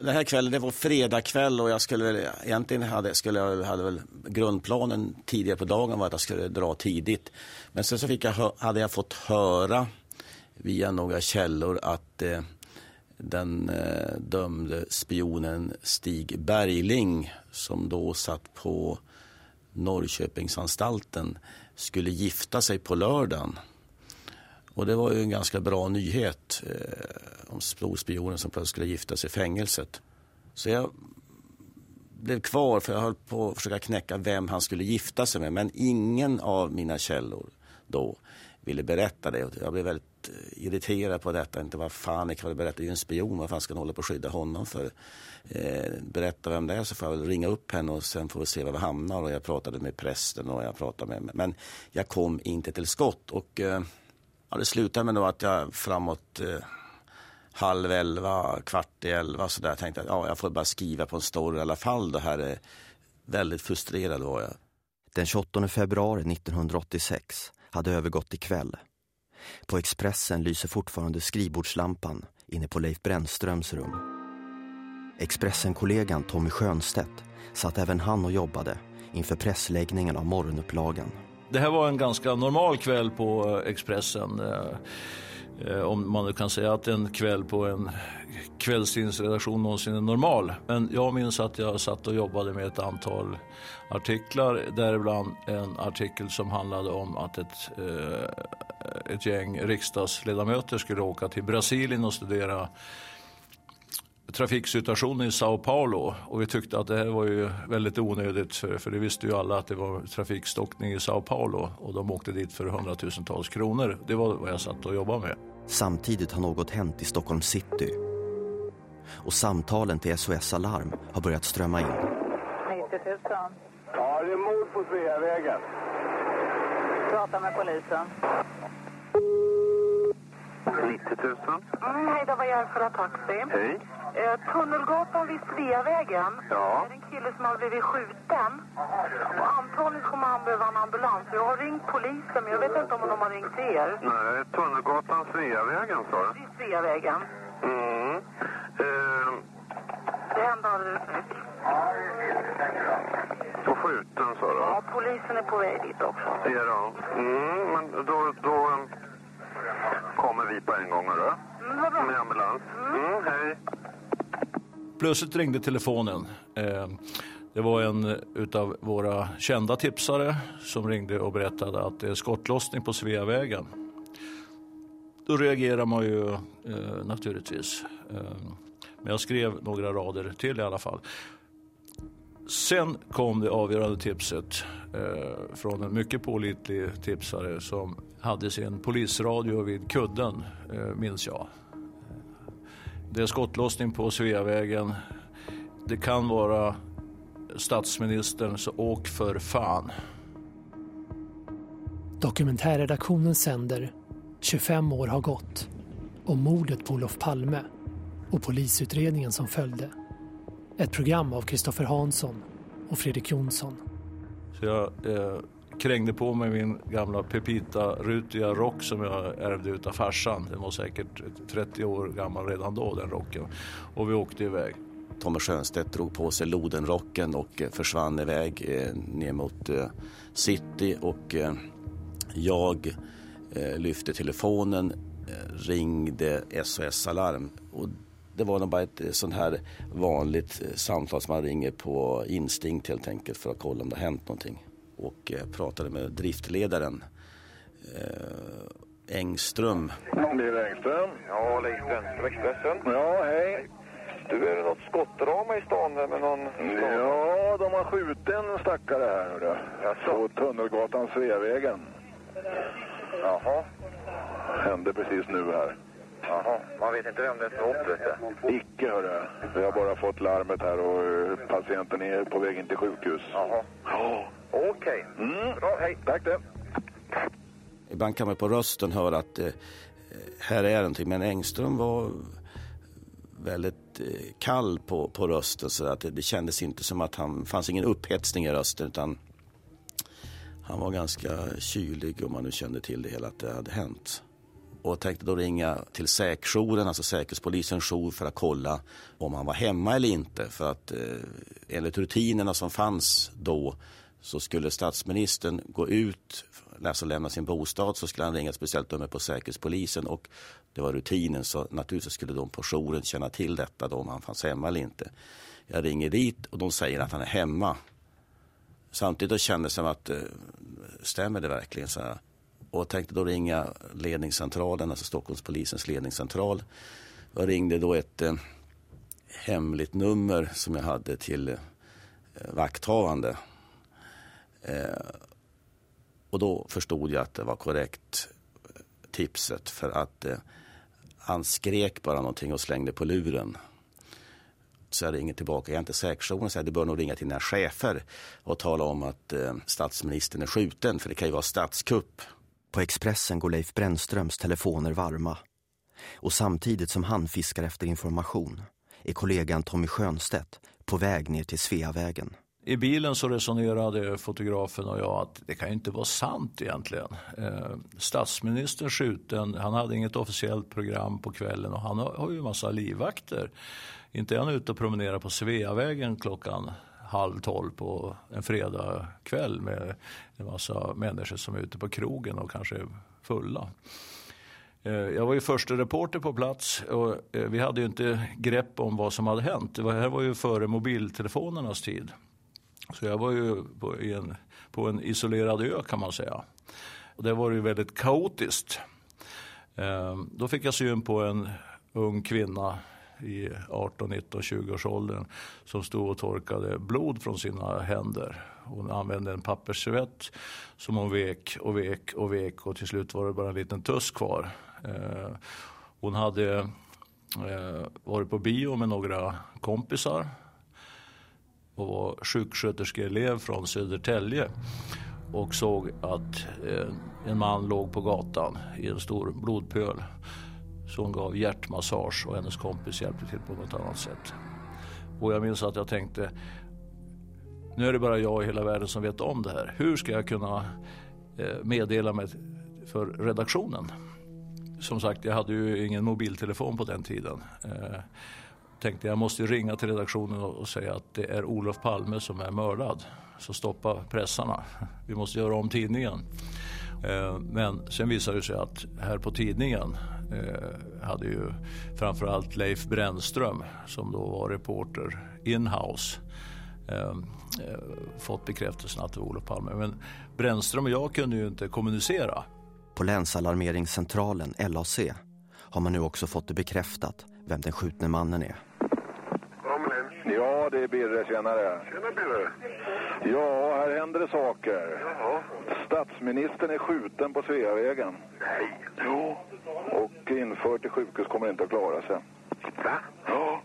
Den här kvällen, det var fredagkväll och jag skulle egentligen hade, skulle jag, hade väl grundplanen tidigare på dagen var att jag skulle dra tidigt. Men sen så fick jag, hade jag fått höra via några källor att eh, den eh, dömde spionen Stig Bergling som då satt på Norrköpingsanstalten skulle gifta sig på lördagen. Och det var ju en ganska bra nyhet eh, om storspionen som plötsligt skulle gifta sig i fängelset. Så jag blev kvar för jag höll på att försöka knäcka vem han skulle gifta sig med. Men ingen av mina källor då ville berätta det. Jag blev väldigt eh, irriterad på detta. Inte vad fan jag berätta, det är ju en spion. Vad fan ska han hålla på att skydda honom för? Eh, berätta vem det är så får jag väl ringa upp henne och sen får vi se var vi hamnar. Och jag pratade med prästen och jag pratade med Men jag kom inte till skott. Och eh, ja, det slutade med då att jag framåt eh, halv elva, kvart i elva så där tänkte att ja, jag får bara skriva på en story i alla fall. Det här är väldigt frustrerad var jag. Den 28 februari 1986 hade övergått till kväll. På Expressen lyser fortfarande skrivbordslampan inne på Leif Brännströms rum. Expressen-kollegan Tommy Schönstedt satt även han och jobbade inför pressläggningen av morgonupplagan. Det här var en ganska normal kväll på eh, Expressen. Eh, eh, om man nu kan säga att en kväll på en kvällstidningsredaktion någonsin är normal. Men jag minns att jag satt och jobbade med ett antal artiklar, däribland en artikel som handlade om att ett, ett gäng riksdagsledamöter skulle åka till Brasilien och studera trafiksituationen i Sao Paulo och vi tyckte att det här var ju väldigt onödigt för, för det visste ju alla att det var trafikstockning i Sao Paulo och de åkte dit för hundratusentals kronor. Det var vad jag satt och jobbade med. Samtidigt har något hänt i Stockholm city och samtalen till SOS Alarm har börjat strömma in. 90 000. Ja, det är mord på Sveavägen. Prata med polisen. 90 000. Mm, hej, det var Järfälla Taxi. Hej. Eh, Tunnelgatan vid Sveavägen. Ja. Det är en kille som har blivit skjuten. Och antagligen kommer han behöva en ambulans. Jag har ringt polisen, men jag vet inte om de har ringt er. Nej, Tunnelgatan Sveavägen sa du? Vid Sveavägen. Mm. Eh, Det hände alldeles nyss. på skjuten sa du? Ja, polisen är på väg dit också. Ja, då. Mm, men då, då kommer vi på en gång. Mm, vad bra. Med ambulans. Mm, hej. Plötsligt ringde telefonen. Eh, Det var en utav våra kända tipsare som ringde och berättade att det är skottlossning på Sveavägen. Då reagerar man ju eh, naturligtvis. Eh, men jag skrev några rader till i alla fall. Sen kom det avgörande tipset eh, från en mycket pålitlig tipsare som hade sin polisradio vid kudden, eh, minns jag. Det är skottlossning på Sveavägen. Det kan vara statsministern, så åk för fan. Dokumentärredaktionen sänder 25 år har gått om mordet på Olof Palme och polisutredningen som följde. Ett program av Kristoffer Hansson och Fredrik Jonsson. Så jag eh, krängde på mig min gamla Pepita-rutiga rock som jag ärvde utav farsan. Den var säkert 30 år gammal redan då, den rocken. Och vi åkte iväg. Tommy Schönstedt drog på sig lodenrocken och eh, försvann iväg eh, ner mot eh, city och eh, jag eh, lyfte telefonen, eh, ringde SOS Alarm och det var nog bara ett eh, sånt här vanligt eh, samtal som man ringer på instinkt helt enkelt för att kolla om det har hänt någonting. Och eh, pratade med driftledaren eh, Engström. Det är Engström. Ja, Leif Brännström, Expressen. Ja, hej. Du, är det något skottdrama i stan där med någon... Ja, de har skjutit en stackare här hörru. Jaså? På Tunnelgatan Sveavägen. Jaha, Hände precis nu här. Jaha. Man vet inte vem det är som har vet du. Icke hörru. Vi har bara fått larmet här och eh, patienten är på väg in till sjukhus. Jaha. Ja. Okej. Mm. Bra, hej. Tack det. Ibland kan man på rösten höra att eh, här är någonting. Men Engström var väldigt eh, kall på, på rösten. Så att det, det kändes inte som att han, fanns ingen upphetsning i rösten. Utan han var ganska kylig om man nu kände till det hela att det hade hänt och tänkte då ringa till säkjouren, alltså Säkerhetspolisens jour för att kolla om han var hemma eller inte. För att eh, enligt rutinerna som fanns då så skulle statsministern gå ut, alltså lämna sin bostad, så skulle han ringa ett speciellt nummer på Säkerhetspolisen och det var rutinen så naturligtvis skulle de på jouren känna till detta då om han fanns hemma eller inte. Jag ringer dit och de säger att han är hemma. Samtidigt kändes det som att eh, stämmer det verkligen? Så här? Och tänkte då ringa ledningscentralen, alltså Stockholmspolisens ledningscentral. Jag ringde då ett eh, hemligt nummer som jag hade till eh, vakthavande. Eh, och då förstod jag att det var korrekt eh, tipset för att eh, han skrek bara någonting och slängde på luren. Så jag ringer tillbaka, jag är inte säkerhetsjour säger du bör nog ringa till dina chefer och tala om att eh, statsministern är skjuten för det kan ju vara statskupp. På Expressen går Leif Brännströms telefoner varma. Och samtidigt som han fiskar efter information är kollegan Tommy Schönstedt på väg ner till Sveavägen. I bilen så resonerade fotografen och jag att det kan ju inte vara sant egentligen. Eh, statsministern skjuten, han hade inget officiellt program på kvällen och han har, har ju en massa livvakter. Inte är han ute och promenerar på Sveavägen klockan halv tolv på en fredag kväll med en massa människor som är ute på krogen och kanske är fulla. Eh, jag var ju första reporter på plats och eh, vi hade ju inte grepp om vad som hade hänt. Det här var ju före mobiltelefonernas tid. Så jag var ju på en, på en isolerad ö kan man säga. Och det var ju väldigt kaotiskt. Eh, då fick jag syn på en ung kvinna i 18, 19, 20 års åldern som stod och torkade blod från sina händer. Hon använde en pappersservett som hon vek och vek och vek och till slut var det bara en liten tuss kvar. Eh, hon hade eh, varit på bio med några kompisar och var sjuksköterskeelev från Södertälje och såg att eh, en man låg på gatan i en stor blodpöl. Så hon gav hjärtmassage och hennes kompis hjälpte till på något annat sätt. Och jag minns att jag tänkte, nu är det bara jag i hela världen som vet om det här. Hur ska jag kunna eh, meddela mig för redaktionen? Som sagt, jag hade ju ingen mobiltelefon på den tiden. Eh, tänkte jag måste ringa till redaktionen och säga att det är Olof Palme som är mördad. Så stoppa pressarna. Vi måste göra om tidningen. Eh, men sen visade det sig att här på tidningen eh, hade ju framförallt Leif Brännström som då var reporter inhouse eh, fått bekräftelsen att det var Olof Palme. Men Brännström och jag kunde ju inte kommunicera. På länsalarmeringscentralen LAC har man nu också fått det bekräftat vem den skjutne mannen är. Ja, det är Birre. Tjenare. Tjena Birre. Ja, här händer det saker. Jaha. Statsministern är skjuten på Sveavägen. Nej. Jo. Och infört i sjukhus kommer inte att klara sig. Va? Ja.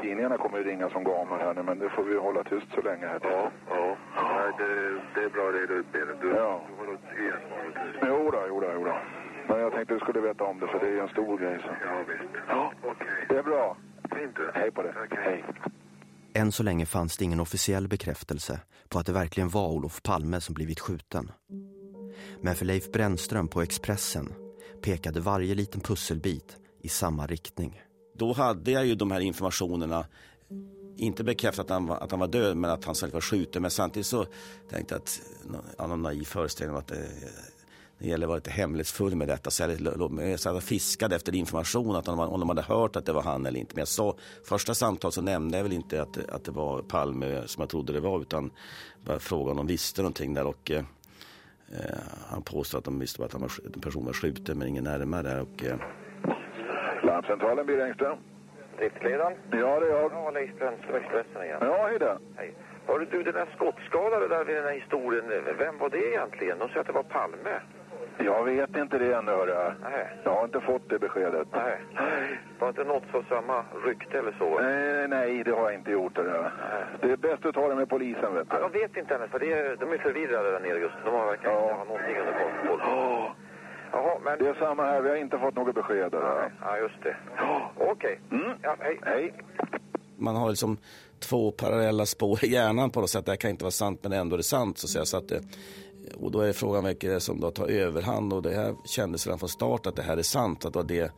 Tidningarna kommer att ringa som gamar här nu, men det får vi hålla tyst så länge här. Ja, ja. Nej, det, det är bra det du Birre. Du, Ja. du något erfarenhet. Jo då, jo då, jo då. Men jag tänkte du skulle veta om det, för det är ju en stor grej. Så. Ja, visst. Ja. Okej. Det är bra. Fint du. Hej på det. Tack, Hej. Än så länge fanns det ingen officiell bekräftelse på att det verkligen var Olof Palme som blivit skjuten. Men för Leif Brännström på Expressen pekade varje liten pusselbit i samma riktning. Då hade jag ju de här informationerna inte bekräftat att han, var, att han var död men att han själv var skjuten. Men samtidigt så tänkte jag att, ja, någon naiv föreställning om att det, det gäller att vara lite hemlighetsfull med detta. Så jag, så jag fiskade efter information, att om, om de hade hört att det var han eller inte. Men jag sa, första samtal så nämnde jag väl inte att, att det var Palme som jag trodde det var. Utan bara frågade om de visste någonting där. Och, eh, han påstod att de visste att han var, en person var skjuten men ingen närmare. Och, eh, Larmcentralen, Birre Engström. Driftledaren? Ja, det är jag. Ja, Leif Expressen igen. Ja, hej där. Hej. Hörru du, den där skottskadade där vid den här historien, vem var det egentligen? De säger att det var Palme. Jag vet inte det ännu, hörru. Nej. Jag har inte fått det beskedet. Nej. Var inte något för samma rykte eller så? Nej, nej, det har jag inte gjort. Hörru. Det är bäst att ta det med polisen, vet Ja, du. de vet inte än, för det är, de är förvirrade där nere just. De har verkligen Ja. inte har någonting under kontroll. Ja, Jaha, men... det är samma här. Vi har inte fått något besked. Nej, ja, just det. Okej. Mm. Ja, hej. Hej. man har liksom två parallella spår i hjärnan på något sätt. Det här kan inte vara sant men ändå är det sant. Så, att säga. så att, eh, och då är frågan vilka det är som då tar överhand och det här kändes redan från start att det här är sant. Att det var det,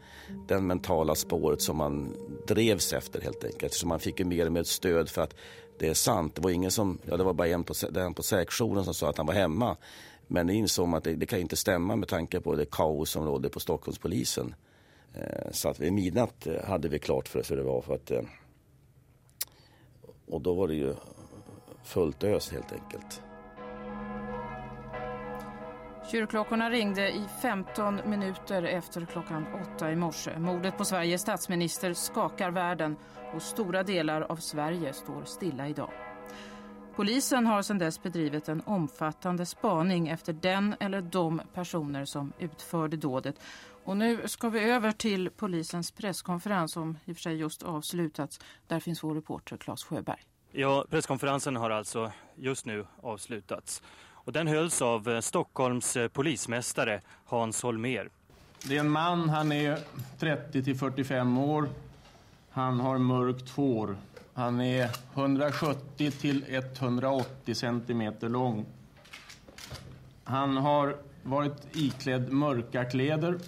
den mentala spåret som man drevs efter helt enkelt. Så man fick ju mer och mer stöd för att det är sant. Det var ingen som, ja det var bara en på, den på säkjouren som sa att han var hemma. Men det insåg man att det, det, kan inte stämma med tanke på det kaos som rådde på Stockholmspolisen. Eh, så att vid midnatt eh, hade vi klart för oss hur det var. För att, eh, och då var det ju fullt ös helt enkelt. Kyrkklockorna ringde i 15 minuter efter klockan åtta i morse. Mordet på Sveriges statsminister skakar världen och stora delar av Sverige står stilla idag. Polisen har sedan dess bedrivit en omfattande spaning efter den eller de personer som utförde dådet. Och nu ska vi över till polisens presskonferens som i och för sig just avslutats. Där finns vår reporter Claes Sjöberg. Ja, presskonferensen har alltså just nu avslutats. Och den hölls av eh, Stockholms eh, polismästare Hans Holmer. Det är en man, han är 30 till 45 år. Han har mörkt hår. Han är 170 till 180 centimeter lång. Han har varit iklädd mörka kläder.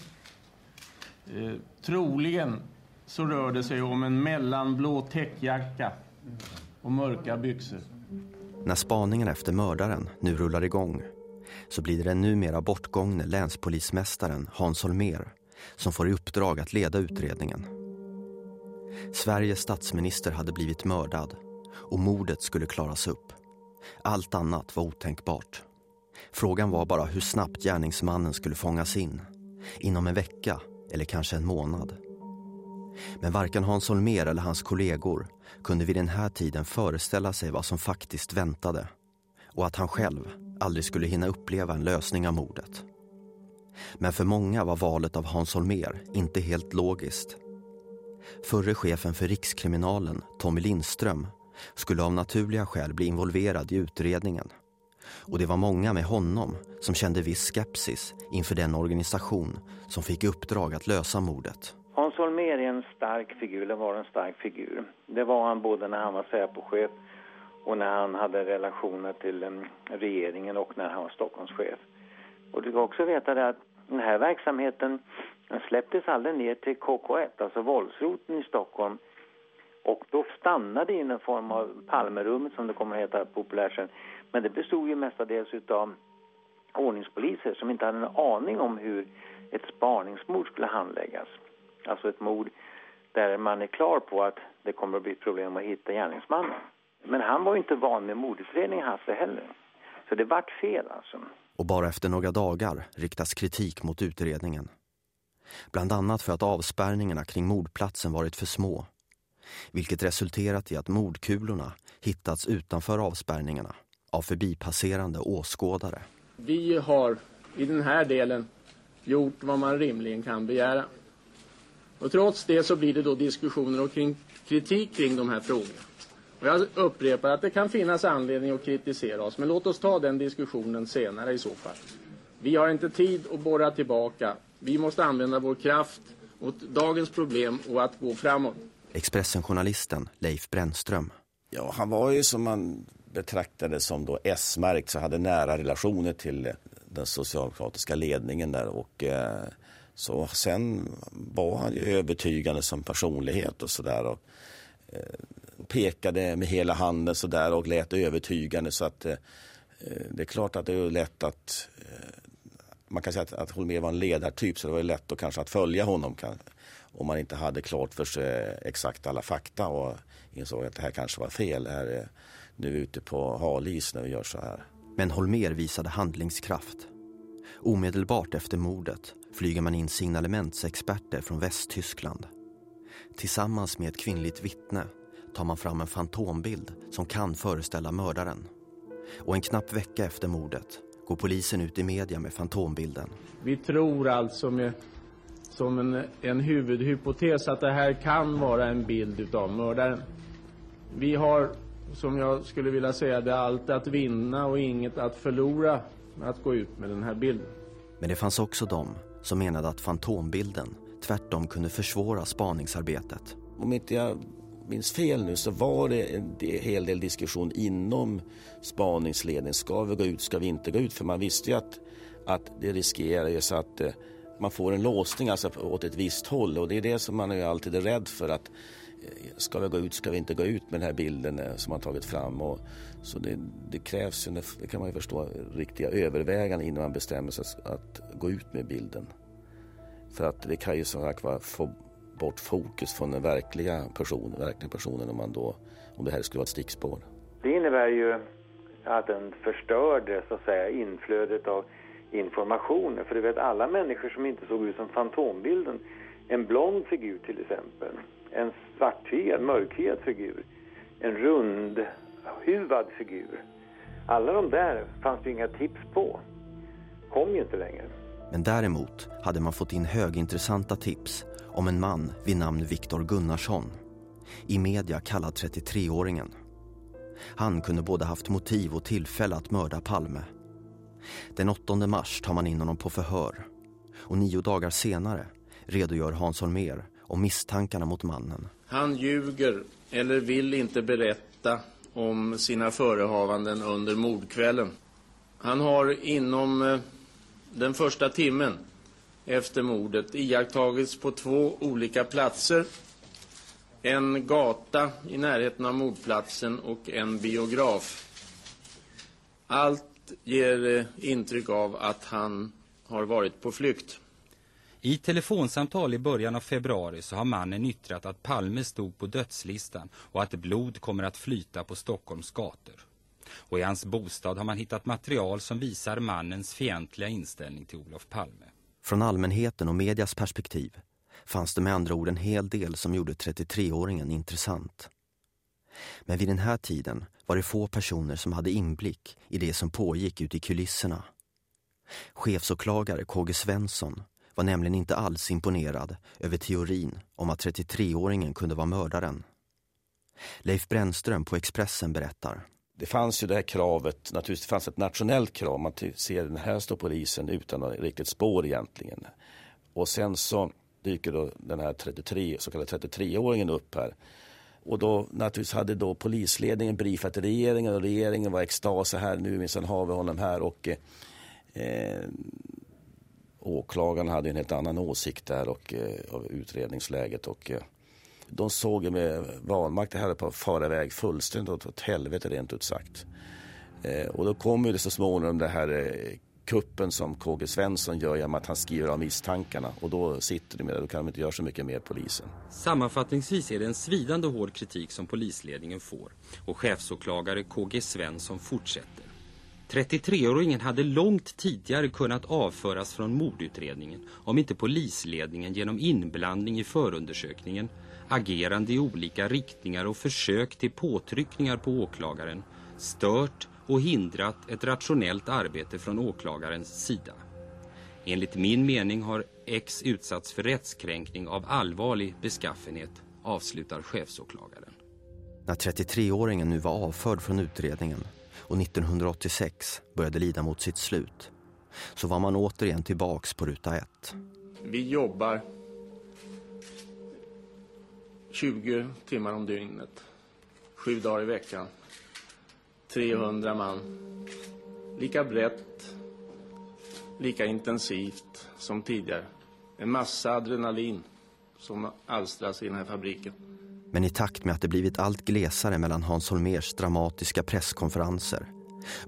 Eh, troligen så rör det sig om en mellanblå täckjacka och mörka byxor. När spaningen efter mördaren nu rullar igång så blir det den numera bortgångne länspolismästaren Hans Holmer som får i uppdrag att leda utredningen. Sveriges statsminister hade blivit mördad och mordet skulle klaras upp. Allt annat var otänkbart. Frågan var bara hur snabbt gärningsmannen skulle fångas in. Inom en vecka eller kanske en månad. Men varken Hans Holmér eller hans kollegor kunde vid den här tiden föreställa sig vad som faktiskt väntade och att han själv aldrig skulle hinna uppleva en lösning av mordet. Men för många var valet av Hans Holmér inte helt logiskt. Förre chefen för Rikskriminalen, Tommy Lindström, skulle av naturliga skäl bli involverad i utredningen. Och det var många med honom som kände viss skepsis inför den organisation som fick uppdrag att lösa mordet. En stark figur, det var en stark figur. Det var han både när han var Säpochef och när han hade relationer till eh, regeringen och när han var Stockholmschef. Och du ska också veta det att den här verksamheten den släpptes aldrig ner till KK1, alltså våldsroten i Stockholm. Och då stannade i en form av Palmerummet som det kommer att heta populärt sen. Men det bestod ju mestadels utav ordningspoliser som inte hade en aning om hur ett spaningsmord skulle handläggas. Alltså ett mord där man är klar på att det kommer att bli problem att hitta gärningsmannen. Men han var inte van med mordutredning Hasse heller. Så det vart fel alltså. Och bara efter några dagar riktas kritik mot utredningen. Bland annat för att avspärrningarna kring mordplatsen varit för små. Vilket resulterat i att mordkulorna hittats utanför avspärrningarna av förbipasserande åskådare. Vi har i den här delen gjort vad man rimligen kan begära. Och trots det så blir det då diskussioner och kring, kritik kring de här frågorna. Och jag upprepar att det kan finnas anledning att kritisera oss, men låt oss ta den diskussionen senare i så fall. Vi har inte tid att borra tillbaka. Vi måste använda vår kraft mot dagens problem och att gå framåt. Expressen-journalisten Leif Brännström. Ja, han var ju som man betraktade som då S-märkt så hade nära relationer till den socialdemokratiska ledningen där och eh, så sen var han ju övertygande som personlighet och sådär. Eh, pekade med hela handen sådär och lät övertygande så att eh, eh, det är klart att det är lätt att eh, man kan säga att, att Holmér var en ledartyp så det var lätt att kanske att följa honom kan, om man inte hade klart för sig exakt alla fakta och insåg att det här kanske var fel. Här är nu ute på halis när vi gör så här. Men Holmér visade handlingskraft. Omedelbart efter mordet flyger man in signalementsexperter från Västtyskland. Tillsammans med ett kvinnligt vittne tar man fram en fantombild som kan föreställa mördaren. Och en knapp vecka efter mordet går polisen ut i media med fantombilden. Vi tror alltså med, som en, en huvudhypotes att det här kan vara en bild av mördaren. Vi har, som jag skulle vilja säga, det allt att vinna och inget att förlora att gå ut med den här bilden. Men det fanns också de som menade att fantombilden tvärtom kunde försvåra spaningsarbetet. Om inte jag minns fel nu så var det en hel del diskussion inom spaningsledningen. Ska vi gå ut, ska vi inte gå ut? För man visste ju att, att det riskerar ju så att eh, man får en låsning alltså åt ett visst håll och det är det som man är alltid är rädd för att ska vi gå ut, ska vi inte gå ut med den här bilden eh, som man tagit fram. Och, så det, det krävs, det kan man ju förstå, riktiga överväganden innan man bestämmer sig att gå ut med bilden. För att det kan ju som sagt få bort fokus från den verkliga personen, verkliga personen om, man då, om det här skulle vara ett stickspår. Det innebär ju att den förstörde så att säga inflödet av informationer. För du vet alla människor som inte såg ut som fantombilden, en blond figur till exempel, en svarthyad, mörkhyad figur, en rundhuvad figur. Alla de där fanns det inga tips på. Kom ju inte längre. Men däremot hade man fått in högintressanta tips om en man vid namn Viktor Gunnarsson. I media kallad 33-åringen. Han kunde både haft motiv och tillfälle att mörda Palme. Den 8 mars tar man in honom på förhör. Och nio dagar senare redogör Hans Holmér om misstankarna mot mannen. Han ljuger eller vill inte berätta om sina förehavanden under mordkvällen. Han har inom eh, den första timmen efter mordet iakttagits på två olika platser. En gata i närheten av mordplatsen och en biograf. Allt ger eh, intryck av att han har varit på flykt. I telefonsamtal i början av februari så har mannen yttrat att Palme stod på dödslistan och att blod kommer att flyta på Stockholms gator. Och i hans bostad har man hittat material som visar mannens fientliga inställning till Olof Palme. Från allmänheten och medias perspektiv fanns det med andra ord en hel del som gjorde 33-åringen intressant. Men vid den här tiden var det få personer som hade inblick i det som pågick ute i kulisserna. Chefsåklagare KG Svensson var nämligen inte alls imponerad över teorin om att 33-åringen kunde vara mördaren. Leif Brännström på Expressen berättar det fanns ju det här kravet, naturligtvis fanns ett nationellt krav. Man ser den här står polisen utan något riktigt spår egentligen. Och sen så dyker då den här 33, så kallade 33-åringen upp här. Och då naturligtvis hade då polisledningen briefat regeringen och regeringen var extas här nu minsann har vi honom här och eh, eh åklagaren hade en helt annan åsikt där och eh, av utredningsläget och eh, de såg med vanmakt det här på att fara iväg fullständigt åt helvete rent ut sagt. Eh, och då kommer det så småningom det här kuppen som KG Svensson gör genom att han skriver av misstankarna och då sitter de med det, då kan de inte göra så mycket mer polisen. Sammanfattningsvis är det en svidande hård kritik som polisledningen får och chefsåklagare KG Svensson fortsätter. 33-åringen hade långt tidigare kunnat avföras från mordutredningen om inte polisledningen genom inblandning i förundersökningen agerande i olika riktningar och försök till påtryckningar på åklagaren stört och hindrat ett rationellt arbete från åklagarens sida. Enligt min mening har X utsatts för rättskränkning av allvarlig beskaffenhet, avslutar chefsåklagaren. När 33-åringen nu var avförd från utredningen och 1986 började lida mot sitt slut så var man återigen tillbaks på ruta ett. Vi jobbar 20 timmar om dygnet. Sju dagar i veckan. 300 man. Lika brett, lika intensivt som tidigare. En massa adrenalin som alstras i den här fabriken. Men i takt med att det blivit allt glesare mellan Hans Holmers dramatiska presskonferenser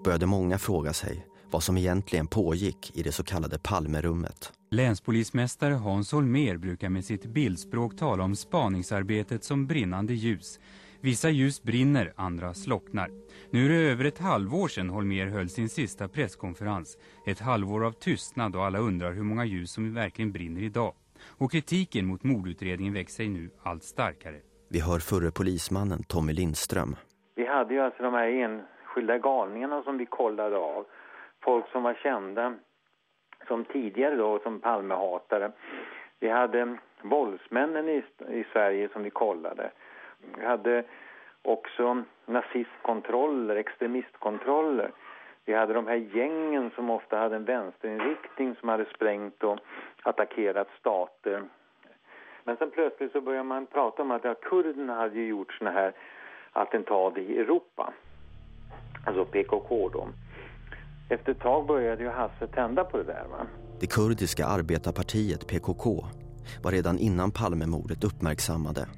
började många fråga sig vad som egentligen pågick i det så kallade Palmerummet. Länspolismästare Hans Holmer brukar med sitt bildspråk tala om spaningsarbetet som brinnande ljus. Vissa ljus brinner, andra slocknar. Nu är det över ett halvår sedan Holmer höll sin sista presskonferens. Ett halvår av tystnad och alla undrar hur många ljus som verkligen brinner idag. Och kritiken mot mordutredningen växer sig nu allt starkare. Vi hör förre polismannen Tommy Lindström. Vi hade ju alltså de här enskilda galningarna som vi kollade av. Folk som var kända som tidigare då som Palmehatare. Vi hade våldsmännen i, i Sverige som vi kollade. Vi hade också nazistkontroller, extremistkontroller. Vi hade de här gängen som ofta hade en vänsterinriktning som hade sprängt och attackerat stater. Men sen plötsligt så börjar man prata om att ja, kurderna hade ju gjort såna här attentat i Europa. Alltså PKK då. Efter ett tag började ju Hasse tända på det där va. Det kurdiska arbetarpartiet PKK var redan innan Palmemordet uppmärksammade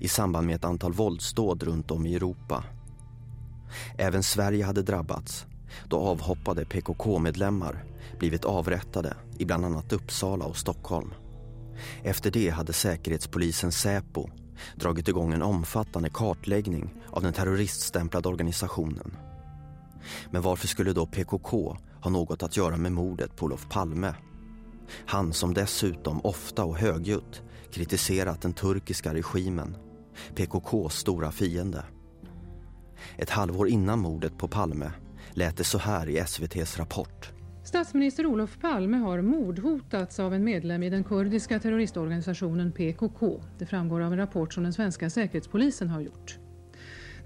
i samband med ett antal våldsdåd runt om i Europa. Även Sverige hade drabbats då avhoppade PKK-medlemmar blivit avrättade i bland annat Uppsala och Stockholm. Efter det hade säkerhetspolisen Säpo dragit igång en omfattande kartläggning av den terroriststämplade organisationen. Men varför skulle då PKK ha något att göra med mordet på Olof Palme? Han som dessutom ofta och högljutt kritiserat den turkiska regimen, PKKs stora fiende. Ett halvår innan mordet på Palme lät det så här i SVTs rapport. Statsminister Olof Palme har mordhotats av en medlem i den kurdiska terroristorganisationen PKK. Det framgår av en rapport som den svenska säkerhetspolisen har gjort.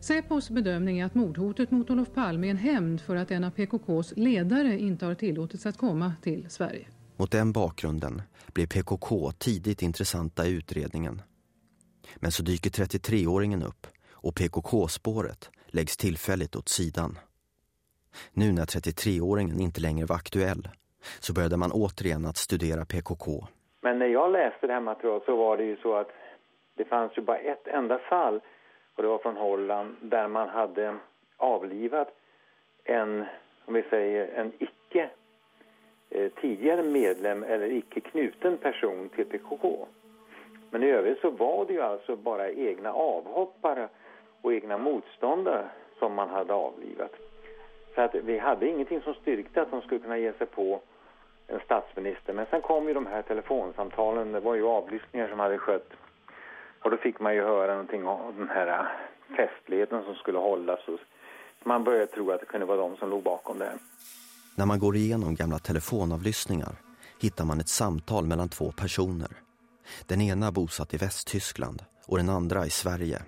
Säpos bedömning är att mordhotet mot Olof Palme är en hämnd för att en av PKKs ledare inte har tillåtits att komma till Sverige. Mot den bakgrunden blev PKK tidigt intressanta i utredningen. Men så dyker 33-åringen upp och PKK-spåret läggs tillfälligt åt sidan. Nu när 33-åringen inte längre var aktuell så började man återigen att studera PKK. Men när jag läste det här materialet så var det ju så att det fanns ju bara ett enda fall och det var från Holland där man hade avlivat en, om vi säger, en icke eh, tidigare medlem eller icke knuten person till PKK. Men i övrigt så var det ju alltså bara egna avhoppare och egna motståndare som man hade avlivat. Så att vi hade ingenting som styrkte att de skulle kunna ge sig på en statsminister. Men sen kom ju de här telefonsamtalen, det var ju avlyssningar som hade skött. Och då fick man ju höra någonting om den här festligheten som skulle hållas. Man började tro att det kunde vara de som låg bakom det. När man går igenom gamla telefonavlyssningar hittar man ett samtal mellan två personer. Den ena bosatt i Västtyskland och den andra i Sverige.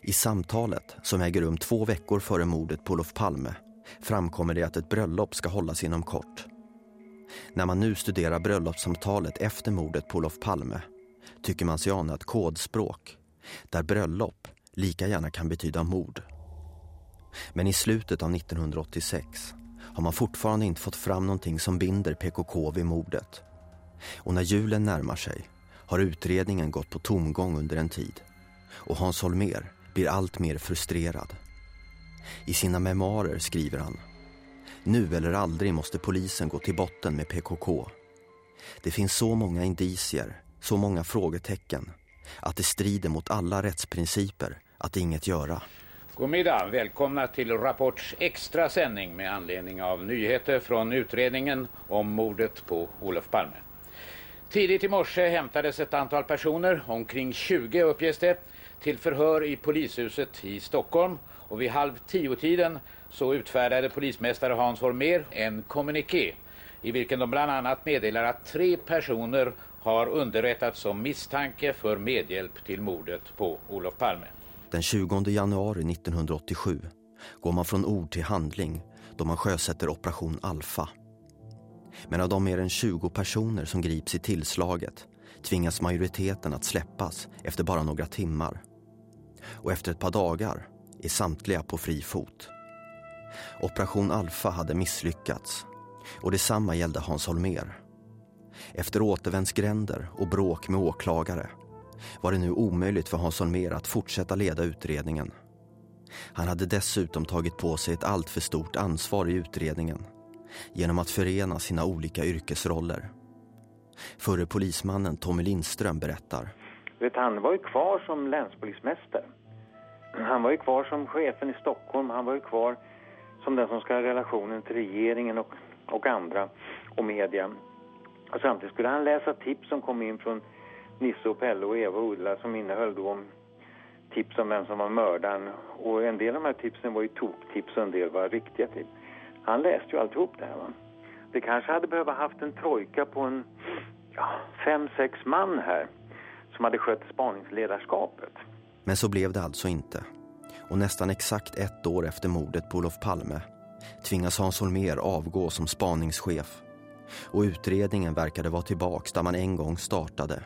I samtalet, som äger rum två veckor före mordet på Olof Palme, framkommer det att ett bröllop ska hållas inom kort. När man nu studerar bröllopssamtalet efter mordet på Olof Palme tycker man sig ana ett kodspråk där bröllop lika gärna kan betyda mord. Men i slutet av 1986 har man fortfarande inte fått fram någonting som binder PKK vid mordet. Och när julen närmar sig har utredningen gått på tomgång under en tid och Hans Holmer blir allt mer frustrerad. I sina memoarer skriver han Nu eller aldrig måste polisen gå till botten med PKK. Det finns så många indicier, så många frågetecken att det strider mot alla rättsprinciper att inget göra. God middag, välkomna till Rapports extra sändning med anledning av nyheter från utredningen om mordet på Olof Palme. Tidigt i morse hämtades ett antal personer, omkring 20 uppges det, till förhör i polishuset i Stockholm och vid halv tio-tiden så utfärdade polismästare Hans Holmer en kommuniké i vilken de bland annat meddelar att tre personer har underrättats om misstanke för medhjälp till mordet på Olof Palme. Den 20 januari 1987 går man från ord till handling då man sjösätter Operation Alfa. Men av de mer än 20 personer som grips i tillslaget tvingas majoriteten att släppas efter bara några timmar. Och efter ett par dagar är samtliga på fri fot. Operation Alfa hade misslyckats och detsamma gällde Hans Holmer. Efter återvändsgränder och bråk med åklagare var det nu omöjligt för Hans Holmér att fortsätta leda utredningen. Han hade dessutom tagit på sig ett alltför stort ansvar i utredningen genom att förena sina olika yrkesroller. Förre polismannen Tommy Lindström berättar. Vet, han var ju kvar som länspolismästare. Han var ju kvar som chefen i Stockholm. Han var ju kvar som den som ska ha relationen till regeringen och, och andra och media. Och samtidigt skulle han läsa tips som kom in från Nisse och Pelle och Eva och Ulla som innehöll då tips om vem som var mördaren. Och en del av de här tipsen var ju toktips och en del var riktiga tips. Han läste ju alltihop det här va. Det kanske hade behövt haft en trojka på en ja, fem, sex man här som hade skött spaningsledarskapet. Men så blev det alltså inte. Och nästan exakt ett år efter mordet på Olof Palme tvingas Hans Holmer avgå som spaningschef. Och utredningen verkade vara tillbaks där man en gång startade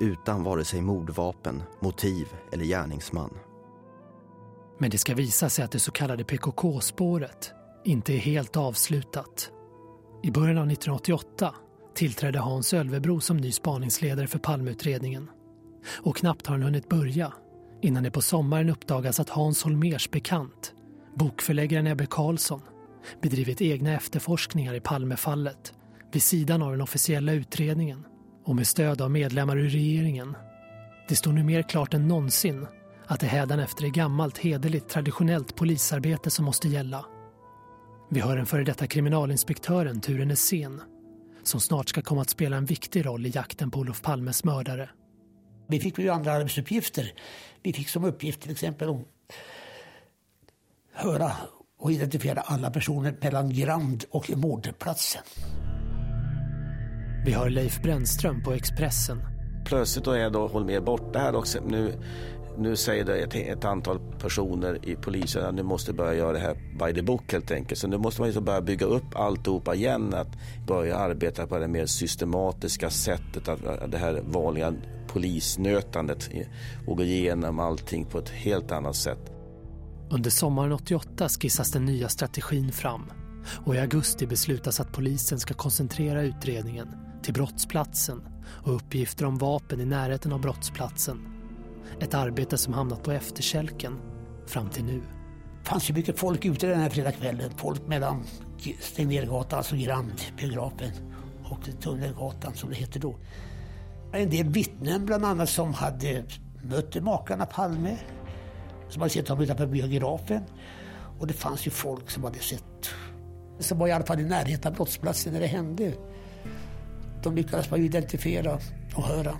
utan vare sig mordvapen, motiv eller gärningsman. Men det ska visa sig att det så kallade PKK-spåret inte är helt avslutat. I början av 1988 tillträdde Hans Ölvebro som ny spaningsledare för Palmeutredningen. Och knappt har han hunnit börja innan det på sommaren uppdagas att Hans Holmers bekant, bokförläggaren Ebbe Karlsson, bedrivit egna efterforskningar i Palmefallet vid sidan av den officiella utredningen och med stöd av medlemmar ur regeringen. Det står nu mer klart än någonsin att det hädanefter är gammalt, hederligt, traditionellt polisarbete som måste gälla. Vi hör den före detta kriminalinspektören Ture Nässén som snart ska komma att spela en viktig roll i jakten på Olof Palmes mördare. Vi fick ju andra arbetsuppgifter. Vi fick som uppgift till exempel att höra och identifiera alla personer mellan Grand och mordplatsen. Vi har Leif Brännström på Expressen. Plötsligt då är då Holmér borta här också. Nu, nu säger det ett, ett, antal personer i polisen att nu måste börja göra det här by the book helt enkelt. Så nu måste man liksom börja bygga upp alltihopa igen. Att börja arbeta på det mer systematiska sättet. Att, det här vanliga polisnötandet och gå igenom allting på ett helt annat sätt. Under sommaren 88 skissas den nya strategin fram och i augusti beslutas att polisen ska koncentrera utredningen till brottsplatsen och uppgifter om vapen i närheten av brottsplatsen. Ett arbete som hamnat på efterkälken fram till nu. Det fanns ju mycket folk ute den här fredagskvällen. Folk mellan Tegnérgatan, alltså Grandbiografen och Tunnelgatan som det hette då. En del vittnen bland annat som hade mött makarna Palme. Som hade sett dem utanför biografen. Och det fanns ju folk som hade sett som var i alla fall i närheten av brottsplatsen när det hände. De lyckades man identifiera och höra.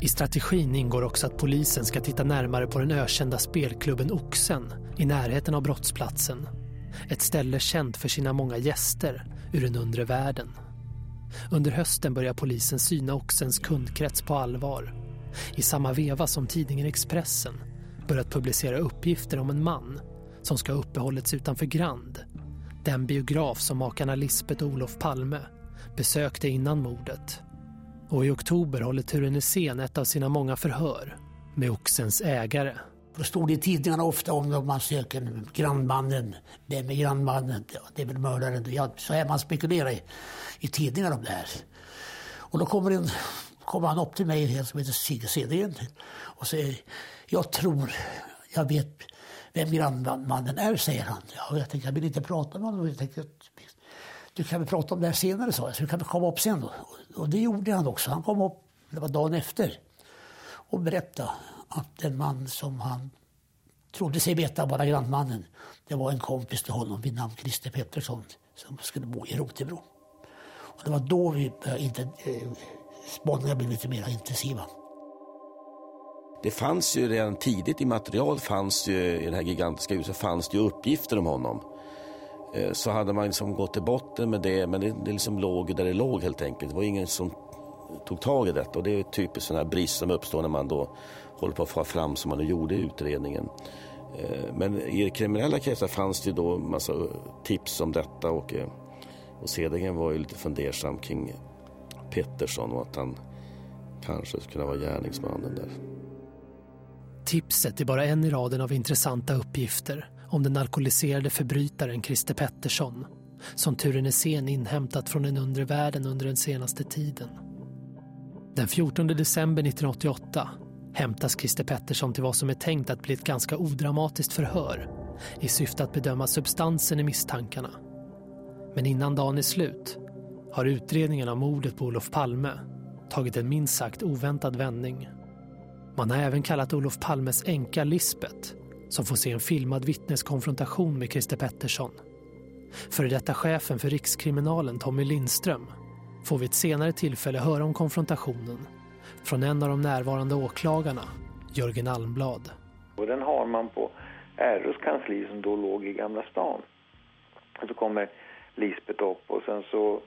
I strategin ingår också att polisen ska titta närmare på den ökända spelklubben Oxen i närheten av brottsplatsen. Ett ställe känt för sina många gäster ur den undre världen. Under hösten börjar polisen syna Oxens kundkrets på allvar. I samma veva som tidningen Expressen börjat publicera uppgifter om en man som ska ha uppehållits utanför Grand den biograf som makarna Lisbeth och Olof Palme besökte innan mordet. Och i oktober håller Ture Nässén ett av sina många förhör med Oxens ägare. Då stod det i tidningarna ofta om att man söker grannmannen. Vem är grannmannen? Det är väl mördaren. Ja, så här man spekulerar i, i tidningar om det här. Och då kommer, en, kommer han upp till mig en som heter Sigge Cedén och säger jag tror, jag vet vem grannmannen är, säger han. Ja, jag tänkte, jag vill inte prata med honom. Jag tänkte, du kan väl prata om det här senare, sa jag. Så du kan väl komma upp sen. Då. Och det gjorde han också. Han kom upp, det var dagen efter, och berättade att den man som han trodde sig veta var grannmannen, det var en kompis till honom vid namn Christer Pettersson som skulle bo i Rotebro. Och det var då vi inte, eh, spaningarna blev lite mer intensiva det fanns ju redan tidigt i material, fanns ju, i det här gigantiska huset, fanns det ju uppgifter om honom. Eh, så hade man liksom gått till botten med det, men det, det liksom låg där det låg helt enkelt. Det var ingen som tog tag i detta och det är typiskt sån här brist som uppstår när man då håller på att få fram som man gjorde i utredningen. Eh, men i kriminella kretsar fanns det ju då massa tips om detta och, eh, och Cedergren var ju lite fundersam kring Pettersson och att han kanske skulle kunna vara gärningsmannen där. Tipset är bara en i raden av intressanta uppgifter om den alkoholiserade förbrytaren Christer Pettersson som Ture Nässén inhämtat från den undre världen under den senaste tiden. Den 14 december 1988 hämtas Christer Pettersson till vad som är tänkt att bli ett ganska odramatiskt förhör i syfte att bedöma substansen i misstankarna. Men innan dagen är slut har utredningen av mordet på Olof Palme tagit en minst sagt oväntad vändning. Man har även kallat Olof Palmes änka Lisbet som får se en filmad vittneskonfrontation med Christer Pettersson. För detta chefen för Rikskriminalen Tommy Lindström får vid ett senare tillfälle höra om konfrontationen från en av de närvarande åklagarna, Jörgen Almblad. Och den har man på ROs kansli som då låg i Gamla stan. Och så kommer Lisbet upp och sen så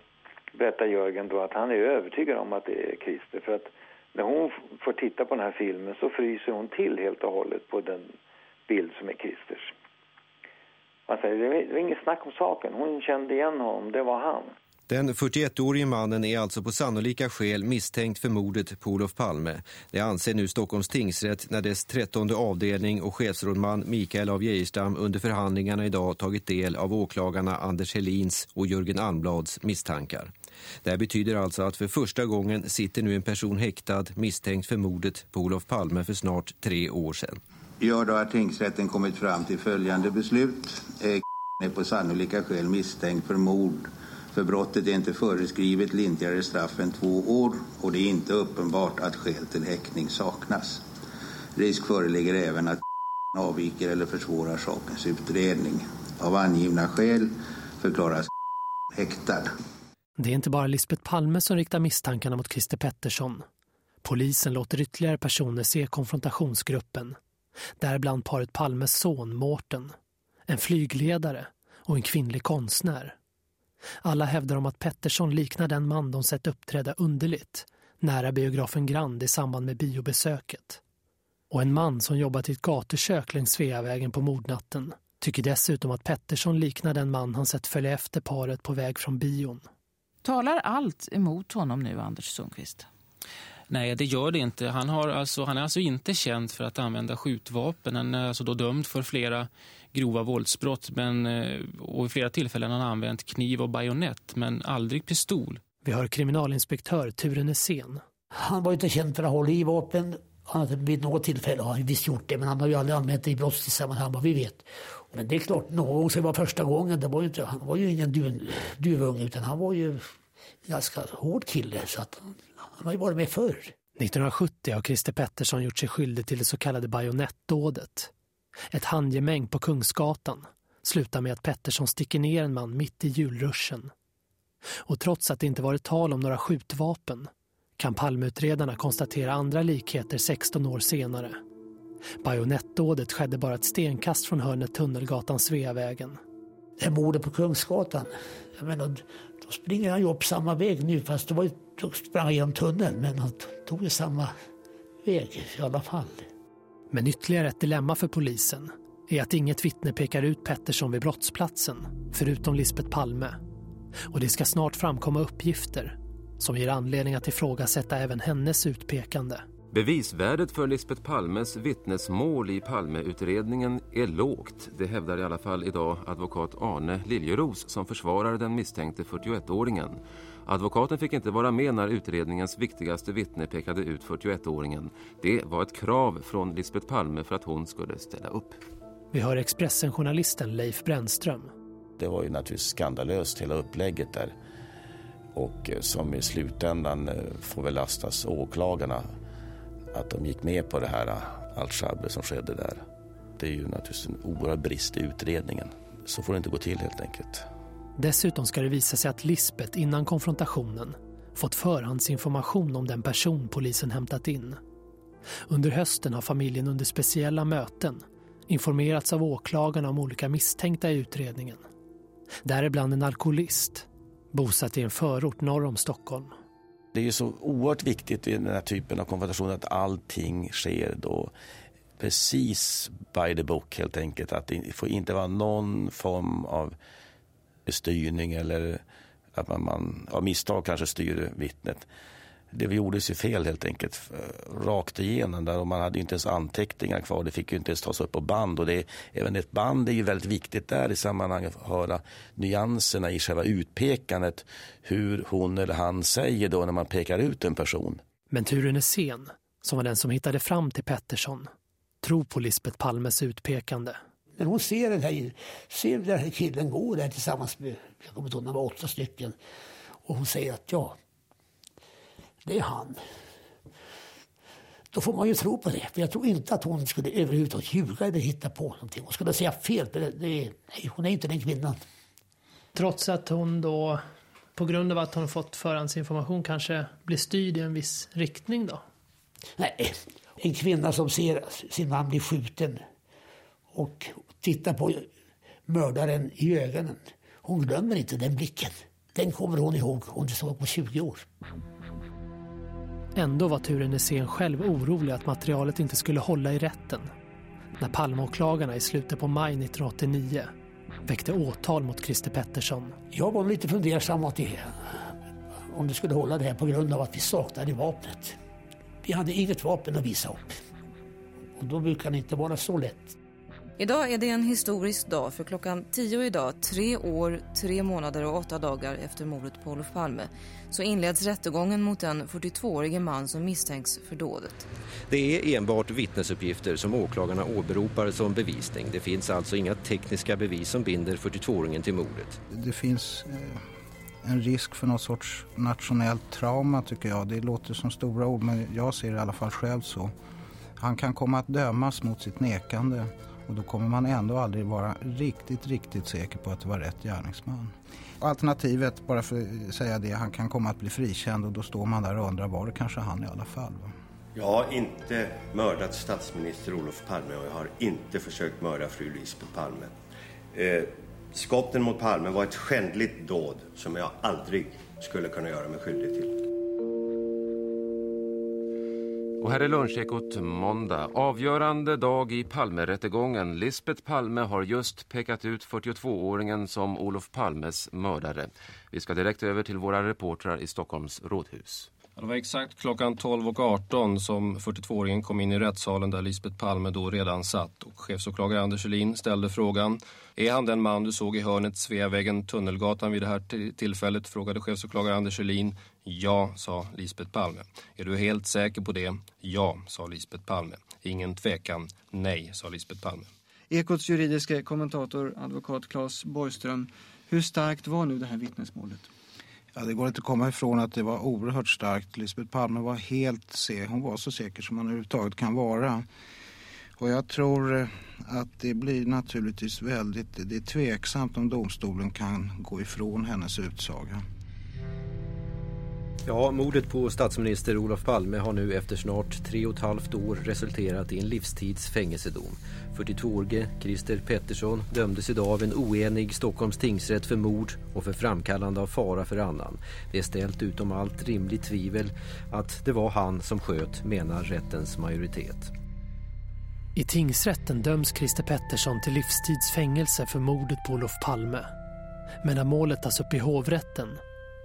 berättar Jörgen då att han är övertygad om att det är Christer för att när hon får titta på den här filmen så fryser hon till helt och hållet på den bild som är Kristers. Man säger, det var inget snack om saken. Hon kände igen honom, det var han. Den 41-årige mannen är alltså på sannolika skäl misstänkt för mordet på Olof Palme. Det anser nu Stockholms tingsrätt när dess 13 avdelning och chefsrådman Mikael av Geijerstam under förhandlingarna idag tagit del av åklagarna Anders Helins och Jörgen Almblads misstankar. Det här betyder alltså att för första gången sitter nu en person häktad misstänkt för mordet på Olof Palme för snart tre år sedan. Gör då har tingsrätten kommit fram till följande beslut. Eh, är på sannolika skäl misstänkt för mord för brottet är inte föreskrivet lindrigare straff än två år och det är inte uppenbart att skäl till häktning saknas. Risk föreligger även att avviker eller försvårar sakens utredning. Av angivna skäl förklaras häktad. Det är inte bara Lisbeth Palme som riktar misstankarna mot Christer Pettersson. Polisen låter ytterligare personer se konfrontationsgruppen. Däribland paret Palmes son Mårten, en flygledare och en kvinnlig konstnär. Alla hävdar om att Pettersson liknar den man de sett uppträda underligt nära biografen Grand i samband med biobesöket. Och en man som jobbat i ett gatukök längs Sveavägen på mordnatten tycker dessutom att Pettersson liknar den man han sett följa efter paret på väg från bion. Talar allt emot honom nu, Anders Sundqvist? Nej, det gör det inte. Han, har alltså, han är alltså inte känd för att använda skjutvapen. Han är alltså då dömd för flera grova våldsbrott men, eh, och i flera tillfällen har han använt kniv och bajonett men aldrig pistol. Vi har kriminalinspektör Ture Nässén. Han var inte känd för att hålla i vapen. Han hade vid något tillfälle har han visst gjort det men han har ju aldrig använt det i brottssammanhang vad vi vet. Men det är klart, någon gång så var första gången, det var inte, han var ju ingen duvunge utan han var ju en ganska hård kille så att han har ju varit med förr. 1970 har Christer Pettersson gjort sig skyldig till det så kallade bajonettdådet. Ett handgemäng på Kungsgatan slutar med att Pettersson sticker ner en man mitt i julruschen. Och trots att det inte varit tal om några skjutvapen kan palmutredarna konstatera andra likheter 16 år senare. Bajonettdådet skedde bara ett stenkast från hörnet Tunnelgatan, Sveavägen. Det mordet på Kungsgatan, jag menar, då springer han ju upp samma väg nu fast det var ju, då sprang han genom tunneln men han tog ju samma väg i alla fall. Men ytterligare ett dilemma för polisen är att inget vittne pekar ut Pettersson vid brottsplatsen, förutom Lisbeth Palme. Och det ska snart framkomma uppgifter som ger anledning att ifrågasätta även hennes utpekande. Bevisvärdet för Lisbeth Palmes vittnesmål i Palmeutredningen är lågt. Det hävdar i alla fall idag advokat Arne Liljeros som försvarar den misstänkte 41-åringen. Advokaten fick inte vara med när utredningens viktigaste vittne pekade ut 41-åringen. Det var ett krav från Lisbeth Palme för att hon skulle ställa upp. Vi hör Expressen-journalisten Leif Brännström. Det var ju naturligtvis skandalöst hela upplägget där. Och eh, som i slutändan eh, får väl lastas åklagarna att de gick med på det här eh, allt som skedde där. Det är ju naturligtvis en oerhörd brist i utredningen. Så får det inte gå till helt enkelt. Dessutom ska det visa sig att Lisbet innan konfrontationen fått förhandsinformation om den person polisen hämtat in. Under hösten har familjen under speciella möten informerats av åklagarna om olika misstänkta i utredningen. Däribland en alkoholist bosatt i en förort norr om Stockholm. Det är ju så oerhört viktigt i den här typen av konfrontation att allting sker då precis by the book helt enkelt. Att det får inte vara någon form av styrning eller att man, man av misstag kanske styr vittnet. Det vi gjordes ju fel helt enkelt, rakt igenom där och man hade inte ens anteckningar kvar. Det fick ju inte ens tas upp på band och det, även ett band är ju väldigt viktigt där i sammanhanget att höra nyanserna i själva utpekandet. Hur hon eller han säger då när man pekar ut en person. Men Ture Nässén, som var den som hittade fram till Pettersson, tror på Lisbeth Palmes utpekande. När hon ser den här, ser den här killen gå där tillsammans med, jag kommer inte ihåg, var åtta stycken. Och hon säger att ja, det är han. Då får man ju tro på det. För jag tror inte att hon skulle överhuvudtaget ljuga eller hitta på någonting. Hon skulle säga fel. Det, det, nej, hon är inte den kvinnan. Trots att hon då, på grund av att hon fått förhandsinformation, kanske blir styrd i en viss riktning då? Nej, en kvinna som ser sin man bli skjuten och tittar på mördaren i ögonen. Hon glömmer inte den blicken. Den kommer hon ihåg om det så på 20 år. Ändå var Ture Nässén själv orolig att materialet inte skulle hålla i rätten. När Palmeåklagarna i slutet på maj 1989 väckte åtal mot Christer Pettersson. Jag var lite fundersam att det, om det skulle hålla det här på grund av att vi saknade vapnet. Vi hade inget vapen att visa upp. Och då brukar det inte vara så lätt. Idag är det en historisk dag för klockan tio idag, tre år, tre månader och åtta dagar efter mordet på Olof Palme, så inleds rättegången mot den 42-årige man som misstänks för dådet. Det är enbart vittnesuppgifter som åklagarna åberopar som bevisning. Det finns alltså inga tekniska bevis som binder 42-åringen till mordet. Det finns eh, en risk för något sorts nationellt trauma tycker jag. Det låter som stora ord men jag ser det i alla fall själv så. Han kan komma att dömas mot sitt nekande och då kommer man ändå aldrig vara riktigt, riktigt säker på att det var rätt gärningsman. Alternativet, bara för att säga det, han kan komma att bli frikänd och då står man där och undrar var det kanske han i alla fall. Va? Jag har inte mördat statsminister Olof Palme och jag har inte försökt mörda fru Lisbeth Palme. Eh, skotten mot Palme var ett skändligt dåd som jag aldrig skulle kunna göra mig skyldig till. Och här är lunchekot måndag. Avgörande dag i Palmerättegången. Lisbeth Palme har just pekat ut 42-åringen som Olof Palmes mördare. Vi ska direkt över till våra reportrar i Stockholms rådhus. Det var exakt klockan 12.18 som 42-åringen kom in i rättssalen där Lisbeth Palme då redan satt. Och chefsåklagare Anders Elin ställde frågan. Är han den man du såg i hörnet Sveavägen Tunnelgatan vid det här tillfället? Frågade chefsåklagare Anders Elin. Ja, sa Lisbeth Palme. Är du helt säker på det? Ja, sa Lisbeth Palme. Ingen tvekan. Nej, sa Lisbeth Palme. Ekots juridiska kommentator, advokat Claes Borgström. Hur starkt var nu det här vittnesmålet? Ja, det går inte att komma ifrån att det var oerhört starkt. Lisbeth Palme var helt säker. Hon var så säker som man överhuvudtaget kan vara. Och jag tror eh, att det blir naturligtvis väldigt det är tveksamt om domstolen kan gå ifrån hennes utsaga. Ja, mordet på statsminister Olof Palme har nu efter snart tre och ett halvt år resulterat i en livstids fängelsedom. 42-årige Christer Pettersson dömdes idag av en oenig Stockholms tingsrätt för mord och för framkallande av fara för annan. Det är ställt utom allt rimligt tvivel att det var han som sköt, menar rättens majoritet. I tingsrätten döms Christer Pettersson till livstids fängelse för mordet på Olof Palme. Men när målet tas upp i hovrätten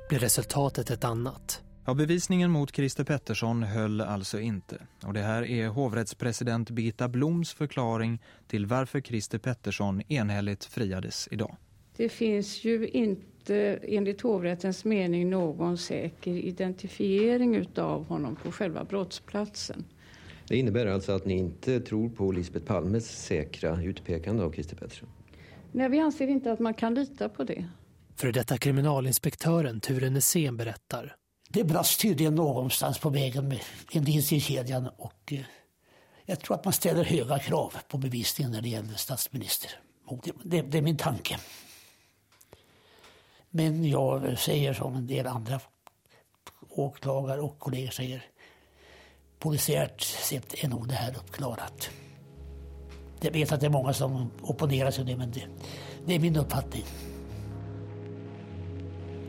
blir resultatet ett annat. Ja, bevisningen mot Christer Pettersson höll alltså inte. Och det här är hovrättspresident Birgitta Bloms förklaring till varför Christer Pettersson enhälligt friades idag. Det finns ju inte enligt hovrättens mening någon säker identifiering av honom på själva brottsplatsen. Det innebär alltså att ni inte tror på Lisbeth Palmes säkra utpekande av Christer Pettersson? Nej, vi anser inte att man kan lita på det. För detta kriminalinspektören Ture Nässén berättar. Det brast tydligen någonstans på vägen med indiciekedjan och eh, jag tror att man ställer höga krav på bevisningen när det gäller statsminister. Det, det, det är min tanke. Men jag säger som en del andra åklagare och kollegor säger polisiärt sett är nog det här uppklarat. Jag vet att det är många som opponerar sig det, men det, det är min uppfattning.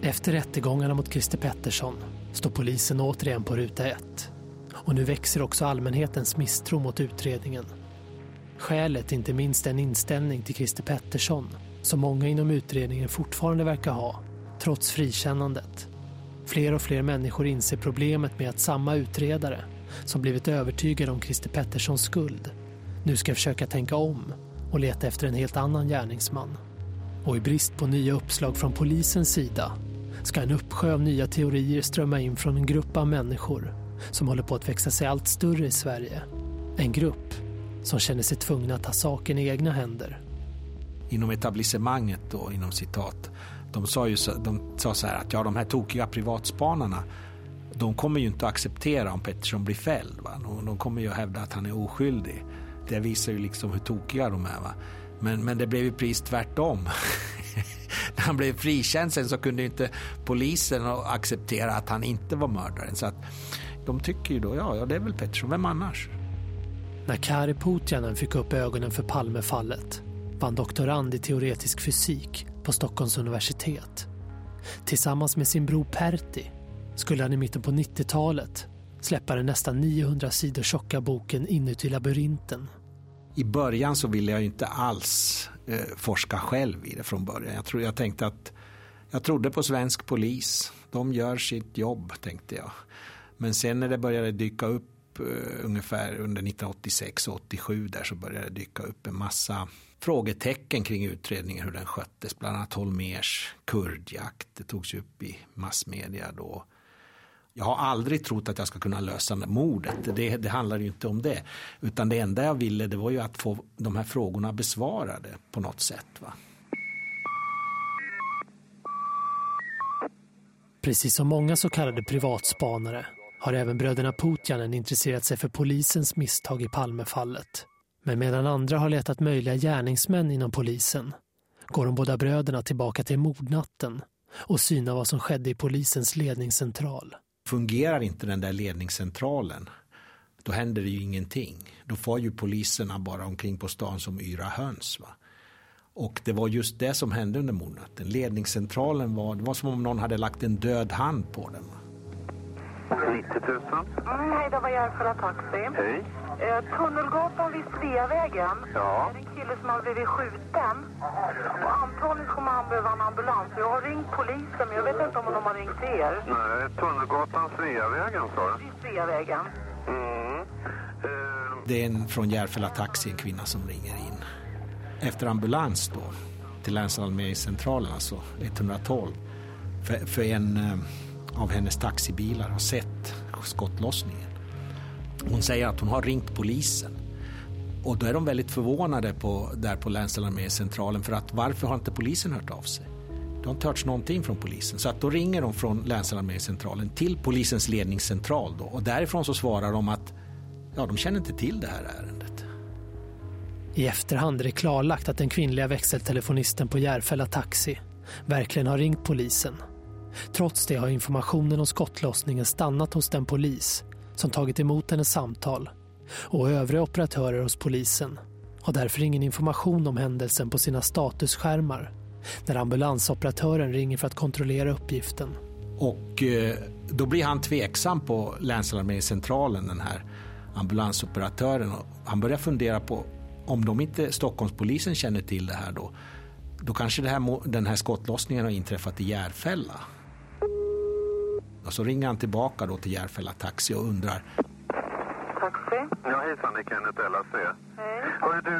Efter rättegångarna mot Christer Pettersson står polisen återigen på ruta ett. Och nu växer också allmänhetens misstro mot utredningen. Skälet är inte minst den inställning till Christer Pettersson som många inom utredningen fortfarande verkar ha, trots frikännandet. Fler och fler människor inser problemet med att samma utredare som blivit övertygad om Christer Petterssons skuld nu ska försöka tänka om och leta efter en helt annan gärningsman. Och i brist på nya uppslag från polisens sida ska en uppsjö av nya teorier strömma in från en grupp av människor som håller på att växa sig allt större i Sverige. En grupp som känner sig tvungna att ta saken i egna händer. Inom etablissemanget då, inom citat, de sa ju så, de sa så här att ja, de här tokiga privatspanarna de kommer ju inte att acceptera om Pettersson blir fälld. Va? De, kommer ju att hävda att han är oskyldig. Det visar ju liksom hur tokiga de är. Va? Men, men det blev ju precis tvärtom. När han blev frikänd sen så kunde inte polisen acceptera att han inte var mördaren. Så att de tycker ju då, ja, ja det är väl Pettersson, vem annars? När Kari Putianen fick upp ögonen för Palmefallet var han doktorand i teoretisk fysik på Stockholms universitet. Tillsammans med sin bror Pertti skulle han i mitten på 90-talet släppa den nästan 900 sidor tjocka boken Inuti labyrinten. I början så ville jag inte alls eh, forska själv i det från början. Jag, tro, jag tänkte att jag trodde på svensk polis. De gör sitt jobb, tänkte jag. Men sen när det började dyka upp eh, ungefär under 1986 och 87 där så började det dyka upp en massa frågetecken kring utredningen hur den sköttes. Bland annat Holmers kurdjakt. Det togs upp i massmedia då. Jag har aldrig trott att jag ska kunna lösa mordet. Det, det handlar ju inte om det. Utan det enda jag ville det var ju att få de här frågorna besvarade på något sätt. Va? Precis som många så kallade privatspanare har även bröderna Putjanen intresserat sig för polisens misstag i Palmefallet. Men medan andra har letat möjliga gärningsmän inom polisen går de båda bröderna tillbaka till mordnatten och synar vad som skedde i polisens ledningscentral. Fungerar inte den där ledningscentralen då händer det ju ingenting. Då far ju poliserna bara omkring på stan som yra höns. Va? Och det var just det som hände under mordnatten. Ledningscentralen var, det var som om någon hade lagt en död hand på den. 90 000. Mm, hej, det var Järfälla Taxi. Hej. Eh, tunnelgatan vid Sveavägen. Ja. Det är en kille som har blivit skjuten. Och antagligen kommer han behöva en ambulans. Jag har ringt polisen, men jag vet inte om de har ringt er. Nej, Tunnelgatan Sveavägen sa du? Vid Sveavägen. Mm. Eh. Det är en från Järfälla Taxi, en kvinna som ringer in. Efter ambulans då till länsalarmeringscentralen, alltså 112. För, för en eh, av hennes taxibilar har sett skottlossningen. Hon säger att hon har ringt polisen. Och då är de väldigt förvånade på, där på länsalarmeringscentralen för att varför har inte polisen hört av sig? Det har inte hörts någonting från polisen. Så att då ringer de från Länsalarmécentralen till polisens ledningscentral då. Och därifrån så svarar de att ja, de känner inte till det här ärendet. I efterhand är det klarlagt att den kvinnliga växeltelefonisten på Järfälla Taxi verkligen har ringt polisen. Trots det har informationen om skottlossningen stannat hos den polis som tagit emot hennes samtal och övriga operatörer hos polisen har därför ingen information om händelsen på sina statusskärmar när ambulansoperatören ringer för att kontrollera uppgiften. Och eh, då blir han tveksam på länsalarmeringscentralen, den här ambulansoperatören. Han börjar fundera på om de inte Stockholmspolisen känner till det här då, då kanske det här, den här skottlossningen har inträffat i Järfälla. Och så ringer han tillbaka då till Järfälla Taxi och undrar. Taxi? Ja, hejsan, det är Kenneth LAC. Hej. Hörru du,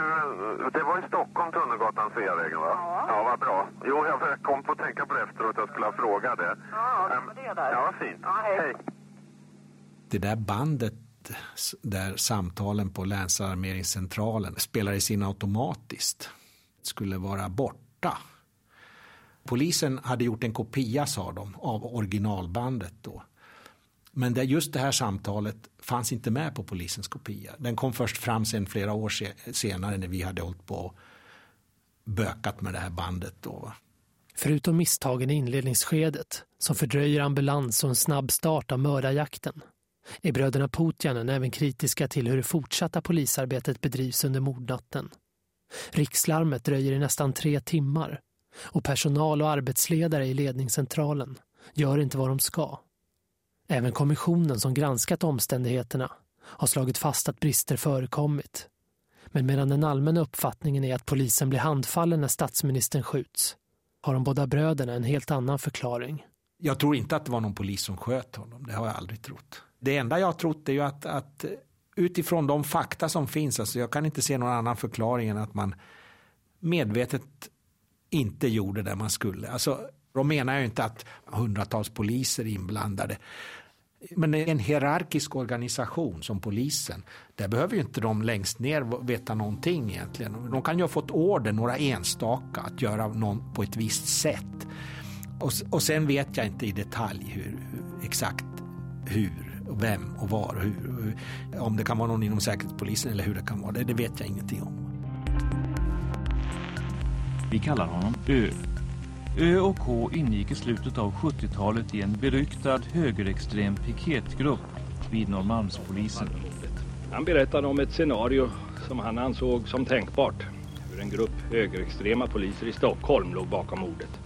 det var i Stockholm, Tunnelgatan, Sveavägen va? Ja. Ja, vad bra. Jo, jag kom på att tänka på det efteråt, jag skulle ha frågat det. Ja, det Ehm, var det där. Ja, fint. Ja, hej. hej. Det där bandet där samtalen på länsalarmeringscentralen spelades in automatiskt skulle vara borta. Polisen hade gjort en kopia, sa de, av originalbandet då. Men det, just det här samtalet fanns inte med på polisens kopia. Den kom först fram sen flera år senare när vi hade hållit på och bökat med det här bandet. Då. Förutom misstagen i inledningsskedet som fördröjer ambulans och en snabb start av mördarjakten är bröderna Putjanen även kritiska till hur det fortsatta polisarbetet bedrivs under mordnatten. Rikslarmet dröjer i nästan tre timmar och personal och arbetsledare i ledningscentralen gör inte vad de ska. Även kommissionen som granskat omständigheterna har slagit fast att brister förekommit. Men medan den allmänna uppfattningen är att polisen blir handfallen när statsministern skjuts har de båda bröderna en helt annan förklaring. Jag tror inte att det var någon polis som sköt honom. Det har jag aldrig trott. Det enda jag har trott är ju att, att utifrån de fakta som finns, alltså jag kan inte se någon annan förklaring än att man medvetet inte gjorde det man skulle. Alltså, då menar jag inte att hundratals poliser är inblandade. Men en hierarkisk organisation som polisen, där behöver ju inte de längst ner veta någonting egentligen. De kan ju ha fått order, några enstaka, att göra någon på ett visst sätt. Och, och sen vet jag inte i detalj hur, exakt hur, och vem och var och hur. Om det kan vara någon inom säkerhetspolisen eller hur det kan vara, det, det vet jag ingenting om. Vi kallar honom Ö. Ö och K ingick i slutet av 70-talet i en beryktad högerextrem piketgrupp vid Norrmalmspolisen. Han berättade om ett scenario som han ansåg som tänkbart. Hur en grupp högerextrema poliser i Stockholm låg bakom mordet.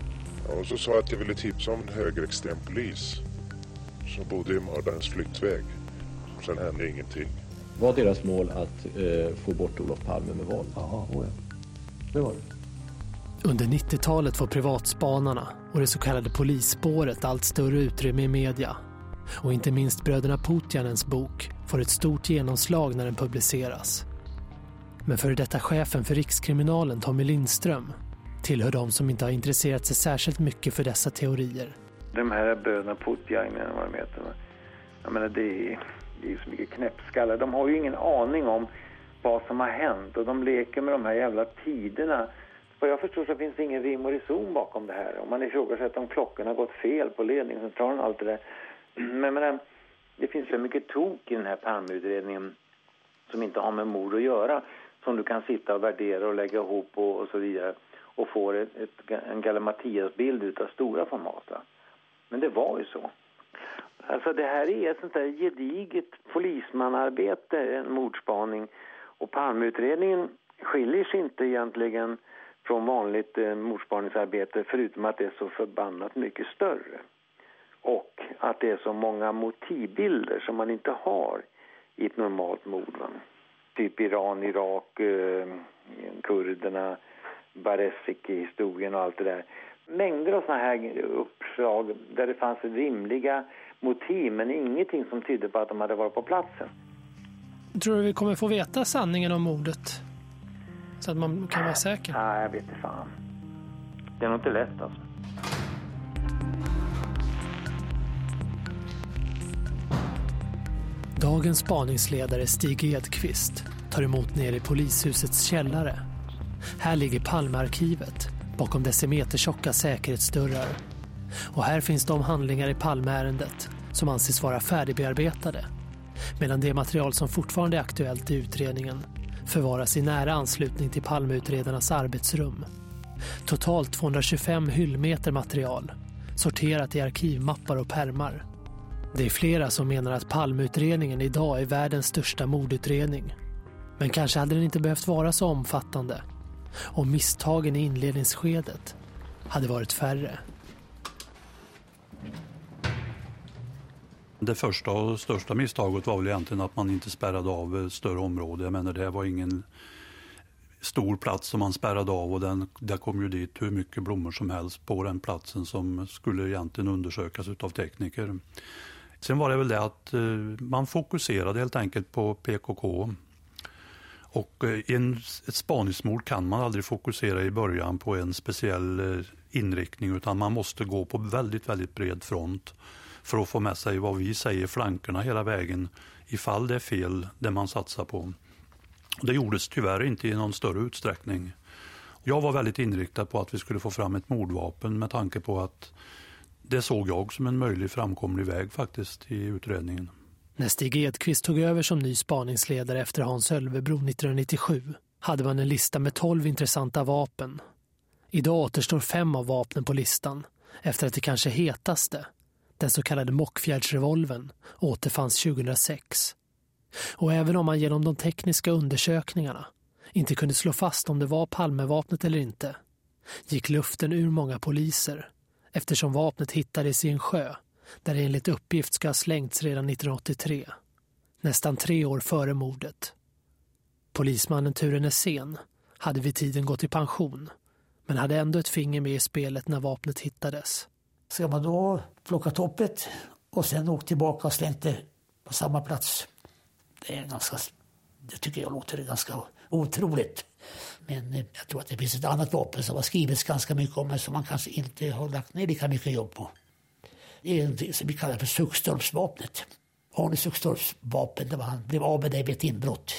Ja, och så sa jag att jag ville tipsa om en högerextrem polis som bodde i mördarens flyktväg. Sen hände ingenting. Var deras mål att eh, få bort Olof Palme med våld? Ja, oh ja. det var det. Under 90-talet får privatspanarna och det så kallade polisspåret allt större utrymme i media. Och inte minst bröderna Putjanens bok får ett stort genomslag när den publiceras. Men före detta chefen för Rikskriminalen Tommy Lindström tillhör de som inte har intresserat sig särskilt mycket för dessa teorier. De här bröderna Putjainen, vad de heter, jag menar det är, det är så mycket knäppskallar. De har ju ingen aning om vad som har hänt och de leker med de här jävla tiderna. Vad jag förstår så finns det ingen rim och reson bakom det här. Om man ifrågasätter om klockorna har gått fel på ledningscentralen och allt det där. Men, men eh, det finns så mycket tok i den här Palmeutredningen som inte har med mord att göra. Som du kan sitta och värdera och lägga ihop och, och så vidare. Och få ett, ett, en Galle-Mattias-bild utav stora format. Men det var ju så. Alltså det här är ett sånt där gediget polismanarbete, en mordspaning. Och Palmeutredningen skiljer sig inte egentligen från vanligt eh, mordspaningsarbete förutom att det är så förbannat mycket större. Och att det är så många motivbilder som man inte har i ett normalt mord. Va? Typ Iran, Irak, eh, kurderna, Baresik-historien och allt det där. Mängder av såna här uppslag där det fanns rimliga motiv men ingenting som tydde på att de hade varit på platsen. Tror du vi kommer få veta sanningen om mordet? Så att man kan vara säker? Nej, jag vet inte fan. Det är nog inte lätt alltså. Dagens spaningsledare Stig Edqvist tar emot ner i polishusets källare. Här ligger Palmearkivet bakom decimetertjocka säkerhetsdörrar. Och här finns de handlingar i Palmeärendet som anses vara färdigbearbetade. Medan det material som fortfarande är aktuellt i utredningen förvaras i nära anslutning till Palmeutredarnas arbetsrum. Totalt 225 hyllmeter material, sorterat i arkivmappar och permar. Det är flera som menar att Palmeutredningen idag är världens största mordutredning. Men kanske hade den inte behövt vara så omfattande om misstagen i inledningsskedet hade varit färre. Det första och största misstaget var väl egentligen att man inte spärrade av eh, större område. Jag menar, det var ingen stor plats som man spärrade av och den, det kom ju dit hur mycket blommor som helst på den platsen som skulle egentligen undersökas av tekniker. Sen var det väl det att eh, man fokuserade helt enkelt på PKK. Och eh, en, ett spaningsmord kan man aldrig fokusera i början på en speciell inriktning utan man måste gå på väldigt, väldigt bred front för att få med sig vad vi säger flankerna hela vägen ifall det är fel det man satsar på. Det gjordes tyvärr inte i någon större utsträckning. Jag var väldigt inriktad på att vi skulle få fram ett mordvapen med tanke på att det såg jag som en möjlig framkomlig väg faktiskt i utredningen. När Stig Edqvist tog över som ny spaningsledare efter Hans Ölvebro 1997 hade man en lista med 12 intressanta vapen. Idag återstår fem av vapnen på listan efter att det kanske hetaste, den så kallade Mockfjärdsrevolven, återfanns 2006. Och även om man genom de tekniska undersökningarna inte kunde slå fast om det var Palmevapnet eller inte gick luften ur många poliser eftersom vapnet hittades i en sjö där det enligt uppgift ska ha slängts redan 1983. Nästan tre år före mordet. Polismannen Ture Nässén hade vid tiden gått i pension men hade ändå ett finger med i spelet när vapnet hittades. Ska man då plocka toppet och sen åka tillbaka och slängt det på samma plats? Det är ganska, det tycker jag låter ganska otroligt. Men eh, jag tror att det finns ett annat vapen som har skrivits ganska mycket om men som man kanske inte har lagt ner lika mycket jobb på. Det är något som vi kallar för Suckstorpsvapnet. Arne Suckstorps vapen, det var han blev av med det vid ett inbrott.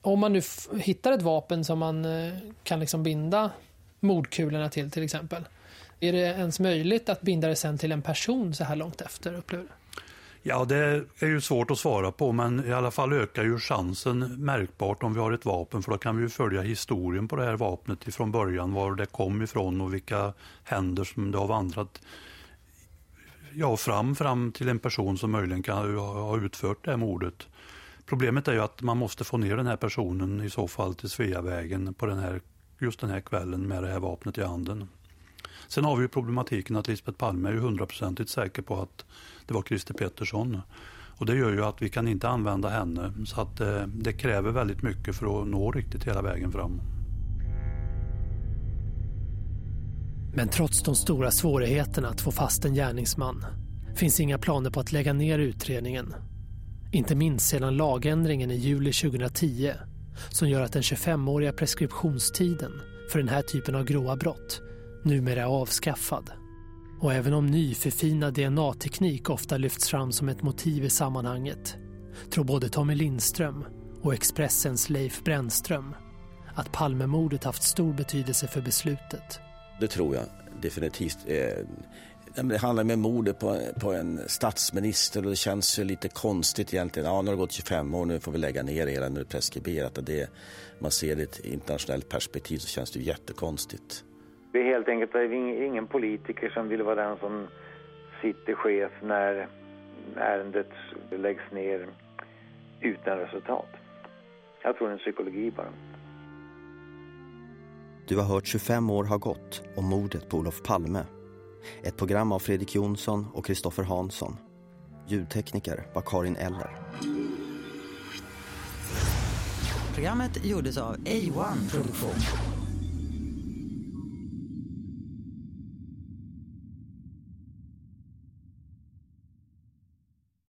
Om man nu hittar ett vapen som man eh, kan liksom binda mordkulorna till till exempel. Är det ens möjligt att binda det sen till en person så här långt efter? Upplever Ja, det är ju svårt att svara på, men i alla fall ökar ju chansen märkbart om vi har ett vapen, för då kan vi ju följa historien på det här vapnet ifrån början, var det kom ifrån och vilka händer som det har vandrat ja, fram, fram till en person som möjligen kan ha utfört det här mordet. Problemet är ju att man måste få ner den här personen i så fall till Sveavägen på den här, just den här kvällen med det här vapnet i handen. Sen har vi ju problematiken att Lisbeth Palme är ju hundraprocentigt säker på att det var Christer Pettersson. Och det gör ju att vi kan inte använda henne. Så att det, det kräver väldigt mycket för att nå riktigt hela vägen fram. Men trots de stora svårigheterna att få fast en gärningsman finns inga planer på att lägga ner utredningen. Inte minst sedan lagändringen i juli 2010 som gör att den 25-åriga preskriptionstiden för den här typen av grova brott numera är avskaffad. Och även om ny förfinad DNA-teknik ofta lyfts fram som ett motiv i sammanhanget tror både Tommy Lindström och Expressens Leif Brännström att Palmemordet haft stor betydelse för beslutet. Det tror jag definitivt. Eh, det handlar med mordet på, på en statsminister och det känns ju lite konstigt egentligen. Ja, nu har det gått 25 år, nu får vi lägga ner det hela, nu är det preskriberat. Det, man ser det i ett internationellt perspektiv så känns det ju jättekonstigt. Det är helt enkelt ingen politiker som vill vara den som sitter chef när ärendet läggs ner utan resultat. Jag tror det är en psykologi bara. Du har hört 25 år har gått om mordet på Olof Palme. Ett program av Fredrik Jonsson och Kristoffer Hansson. Ljudtekniker var Karin Eller. Programmet gjordes av A1 Produktion.